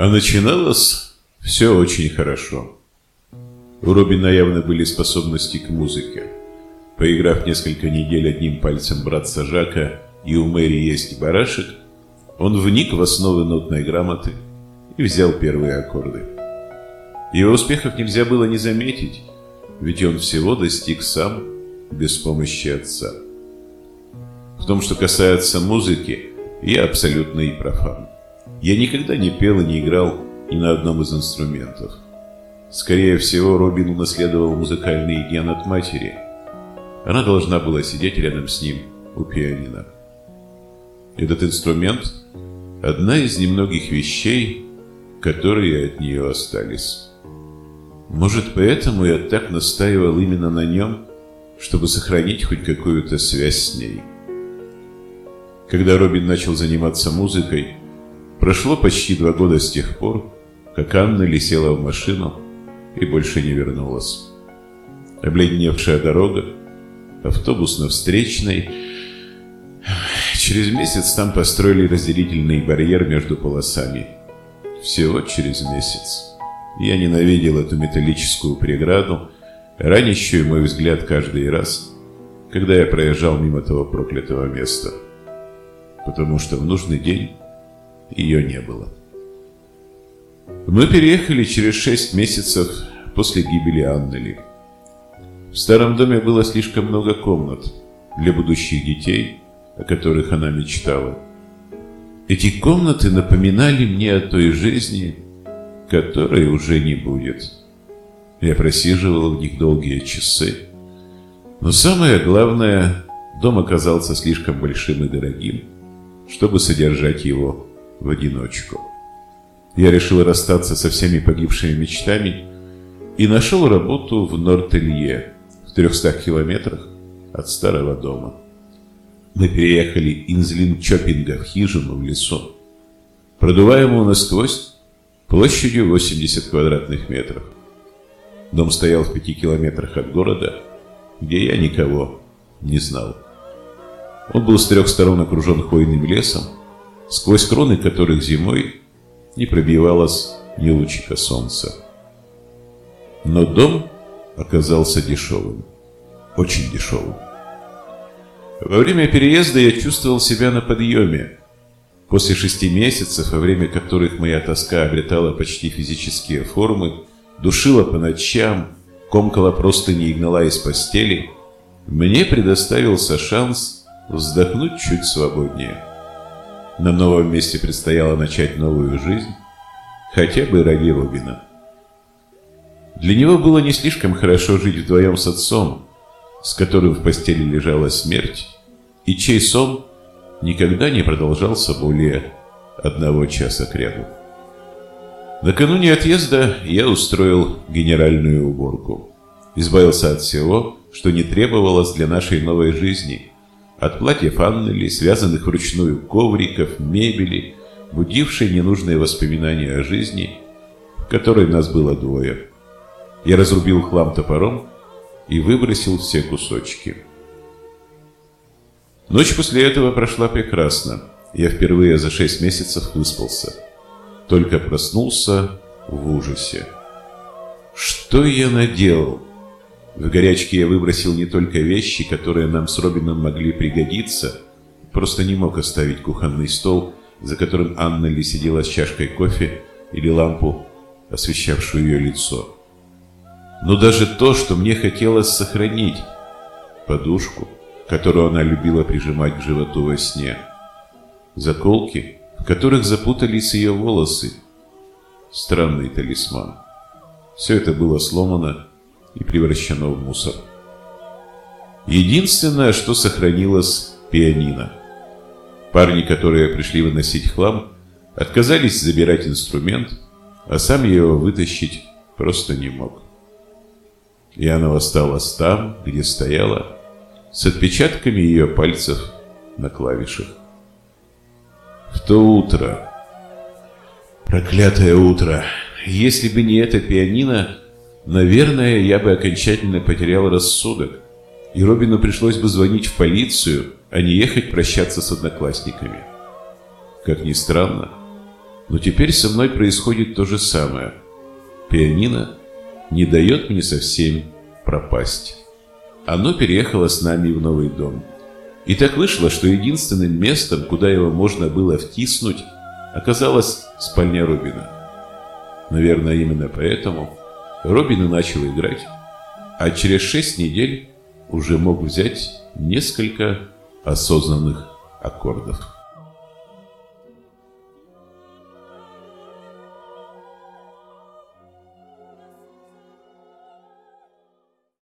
А начиналось все очень хорошо. У Робина явно были способности к музыке. Поиграв несколько недель одним пальцем братца Жака и у Мэри есть барашек, он вник в основы нотной грамоты и взял первые аккорды. Его успехов нельзя было не заметить, ведь он всего достиг сам без помощи отца. В том, что касается музыки, я абсолютно и профан. Я никогда не пел и не играл ни на одном из инструментов. Скорее всего, Робин унаследовал музыкальный ген от матери. Она должна была сидеть рядом с ним у пианино. Этот инструмент – одна из немногих вещей, которые от нее остались. Может, поэтому я так настаивал именно на нем, чтобы сохранить хоть какую-то связь с ней. Когда Робин начал заниматься музыкой, прошло почти два года с тех пор, как Анна летела в машину и больше не вернулась. Обледневшая дорога, автобус на встречной. Через месяц там построили разделительный барьер между полосами. Всего через месяц. Я ненавидел эту металлическую преграду, ранящую мой взгляд каждый раз, когда я проезжал мимо того проклятого места потому что в нужный день ее не было. Мы переехали через шесть месяцев после гибели Аннели. В старом доме было слишком много комнат для будущих детей, о которых она мечтала. Эти комнаты напоминали мне о той жизни, которой уже не будет. Я просиживал в них долгие часы. Но самое главное, дом оказался слишком большим и дорогим чтобы содержать его в одиночку. Я решил расстаться со всеми погибшими мечтами и нашел работу в Нортелье, в 300 километрах от старого дома. Мы переехали из Линчопинга в хижину в лесу, продуваемую насквозь площадью 80 квадратных метров. Дом стоял в пяти километрах от города, где я никого не знал. Он был с трех сторон окружен хвойным лесом, сквозь кроны которых зимой не пробивалось ни лучика солнца. Но дом оказался дешевым, очень дешевым. Во время переезда я чувствовал себя на подъеме. После шести месяцев, во время которых моя тоска обретала почти физические формы, душила по ночам, комкала просто не гнала из постели, мне предоставился шанс вздохнуть чуть свободнее. На новом месте предстояло начать новую жизнь, хотя бы ради Робина. Для него было не слишком хорошо жить вдвоем с отцом, с которым в постели лежала смерть, и чей сон никогда не продолжался более одного часа кряду. Накануне отъезда я устроил генеральную уборку. Избавился от всего, что не требовалось для нашей новой жизни, от платьев Аннели, связанных вручную ковриков, мебели, будившей ненужные воспоминания о жизни, в которой нас было двое. Я разрубил хлам топором и выбросил все кусочки. Ночь после этого прошла прекрасно. Я впервые за шесть месяцев выспался. Только проснулся в ужасе. Что я наделал? В горячке я выбросил не только вещи, которые нам с Робином могли пригодиться, просто не мог оставить кухонный стол, за которым Анна Ли сидела с чашкой кофе или лампу, освещавшую ее лицо. Но даже то, что мне хотелось сохранить, подушку, которую она любила прижимать к животу во сне, заколки, в которых запутались ее волосы, странный талисман. Все это было сломано и превращено в мусор. Единственное, что сохранилось – пианино. Парни, которые пришли выносить хлам, отказались забирать инструмент, а сам я его вытащить просто не мог. И оно осталось там, где стояла, с отпечатками ее пальцев на клавишах. В то утро, проклятое утро, если бы не это пианино, Наверное, я бы окончательно потерял рассудок, и Робину пришлось бы звонить в полицию, а не ехать прощаться с одноклассниками. Как ни странно, Но теперь со мной происходит то же самое. Пианино не дает мне совсем пропасть. Оно переехало с нами в новый дом. И так вышло, что единственным местом, куда его можно было втиснуть, оказалась спальня Робина. Наверное, именно поэтому Робин и начал играть, а через шесть недель уже мог взять несколько осознанных аккордов.